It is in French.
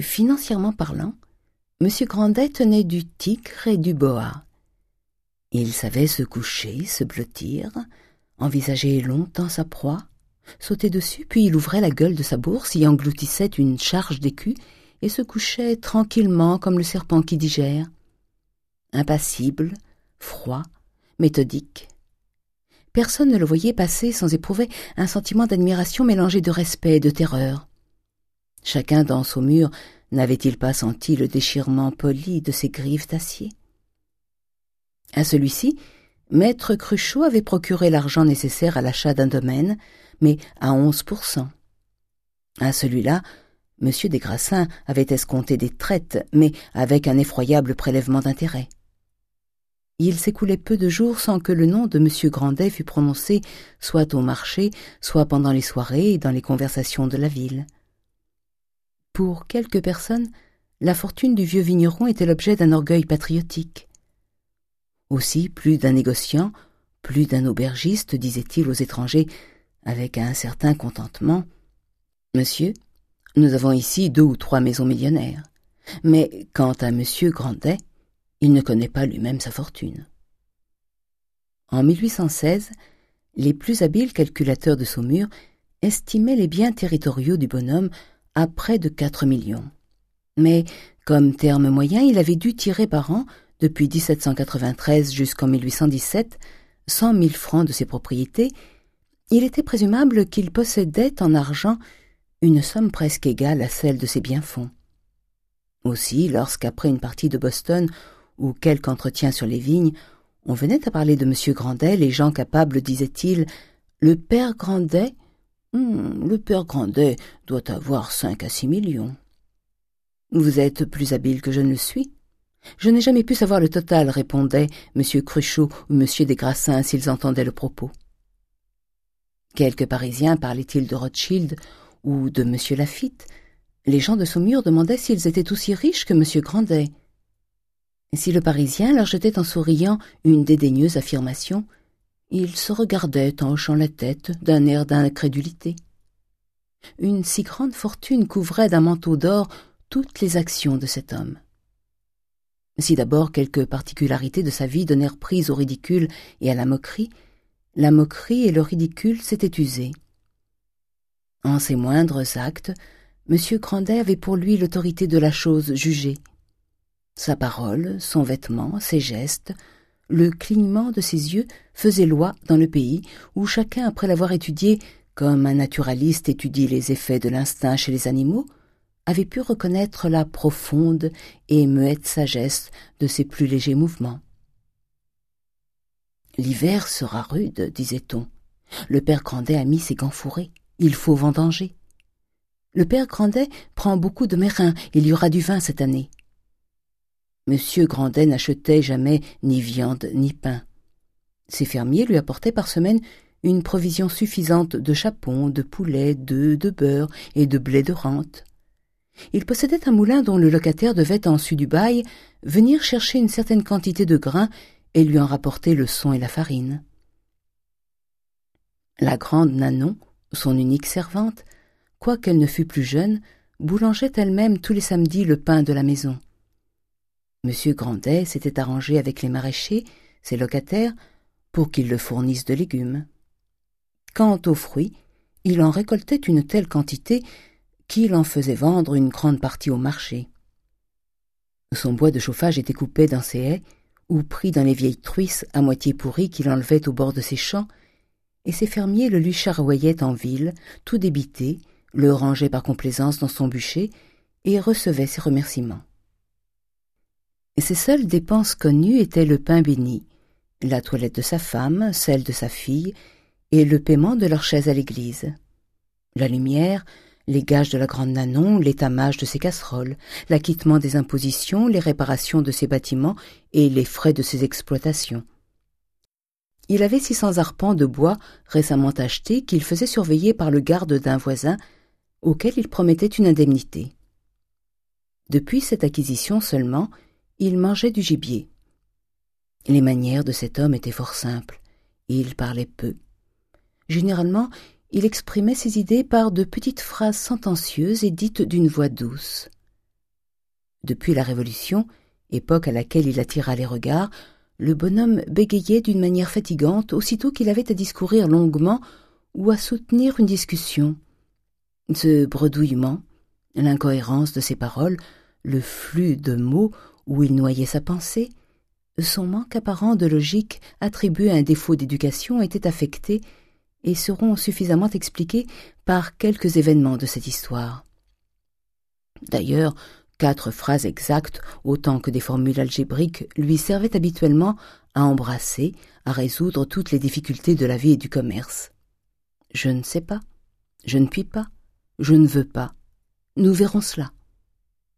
Financièrement parlant, M. Grandet tenait du tigre et du boa. Il savait se coucher, se blottir, envisager longtemps sa proie, sauter dessus, puis il ouvrait la gueule de sa bourse, y engloutissait une charge d'écus et se couchait tranquillement comme le serpent qui digère. Impassible, froid, méthodique. Personne ne le voyait passer sans éprouver un sentiment d'admiration mélangé de respect et de terreur. Chacun dans Saumur n'avait-il pas senti le déchirement poli de ses griffes d'acier? À celui-ci, Maître Cruchot avait procuré l'argent nécessaire à l'achat d'un domaine, mais à onze pour cent. À celui-là, M. Desgrassins avait escompté des traites, mais avec un effroyable prélèvement d'intérêt. Il s'écoulait peu de jours sans que le nom de M. Grandet fût prononcé soit au marché, soit pendant les soirées et dans les conversations de la ville. Pour quelques personnes, la fortune du vieux vigneron était l'objet d'un orgueil patriotique. Aussi, plus d'un négociant, plus d'un aubergiste, disait-il aux étrangers, avec un certain contentement, « Monsieur, nous avons ici deux ou trois maisons millionnaires, mais quant à Monsieur Grandet, il ne connaît pas lui-même sa fortune. En 1816, les plus habiles calculateurs de Saumur estimaient les biens territoriaux du bonhomme à près de quatre millions. Mais, comme terme moyen, il avait dû tirer par an, depuis 1793 jusqu'en 1817, cent mille francs de ses propriétés, il était présumable qu'il possédait en argent une somme presque égale à celle de ses biens-fonds. Aussi, lorsqu'après une partie de Boston, ou quelque entretien sur les vignes, on venait à parler de M. Grandet, les gens capables disaient-ils Le père Grandet hmm, Le père Grandet doit avoir cinq à six millions. Vous êtes plus habile que je ne le suis. Je n'ai jamais pu savoir le total, répondait M. Cruchot ou M. Desgrassins s'ils entendaient le propos. Quelques Parisiens parlaient-ils de Rothschild ou de M. Lafitte? Les gens de Saumur demandaient s'ils étaient aussi riches que M. Grandet. Si le Parisien leur jetait en souriant une dédaigneuse affirmation, ils se regardaient en hochant la tête d'un air d'incrédulité. Une si grande fortune couvrait d'un manteau d'or toutes les actions de cet homme. Si d'abord quelques particularités de sa vie donnèrent prise au ridicule et à la moquerie, la moquerie et le ridicule s'étaient usés. En ses moindres actes, M. Grandet avait pour lui l'autorité de la chose jugée. Sa parole, son vêtement, ses gestes, le clignement de ses yeux faisaient loi dans le pays où chacun, après l'avoir étudié, comme un naturaliste étudie les effets de l'instinct chez les animaux, avait pu reconnaître la profonde et muette sagesse de ses plus légers mouvements. L'hiver sera rude, disait-on. Le père Grandet a mis ses gants fourrés. Il faut vendanger. Le père Grandet prend beaucoup de mérins. Il y aura du vin cette année. Monsieur Grandet n'achetait jamais ni viande ni pain. Ses fermiers lui apportaient par semaine une provision suffisante de chapons, de poulets, d'œufs, de beurre et de blé de rente. Il possédait un moulin dont le locataire devait, en su du bail, venir chercher une certaine quantité de grains et lui en rapporter le son et la farine. La grande Nanon, son unique servante, quoiqu'elle ne fût plus jeune, boulangeait elle-même tous les samedis le pain de la maison. Monsieur Grandet s'était arrangé avec les maraîchers, ses locataires, pour qu'ils le fournissent de légumes. Quant aux fruits, il en récoltait une telle quantité qu'il en faisait vendre une grande partie au marché. Son bois de chauffage était coupé dans ses haies, ou pris dans les vieilles truisses à moitié pourries qu'il enlevait au bord de ses champs, et ses fermiers le lui charroyaient en ville, tout débité, le rangeaient par complaisance dans son bûcher, et recevaient ses remerciements. Ses seules dépenses connues étaient le pain béni, la toilette de sa femme, celle de sa fille, et le paiement de leur chaise à l'église. La lumière, les gages de la grande Nanon, l'étamage de ses casseroles, l'acquittement des impositions, les réparations de ses bâtiments et les frais de ses exploitations. Il avait six cents arpents de bois récemment achetés qu'il faisait surveiller par le garde d'un voisin auquel il promettait une indemnité. Depuis cette acquisition seulement, il mangeait du gibier. Les manières de cet homme étaient fort simples. Il parlait peu. Généralement, il exprimait ses idées par de petites phrases sentencieuses et dites d'une voix douce. Depuis la Révolution, époque à laquelle il attira les regards, le bonhomme bégayait d'une manière fatigante aussitôt qu'il avait à discourir longuement ou à soutenir une discussion. Ce bredouillement, l'incohérence de ses paroles, le flux de mots où il noyait sa pensée, son manque apparent de logique attribué à un défaut d'éducation était affecté et seront suffisamment expliqués par quelques événements de cette histoire. D'ailleurs, quatre phrases exactes, autant que des formules algébriques, lui servaient habituellement à embrasser, à résoudre toutes les difficultés de la vie et du commerce. Je ne sais pas, je ne puis pas, je ne veux pas, nous verrons cela.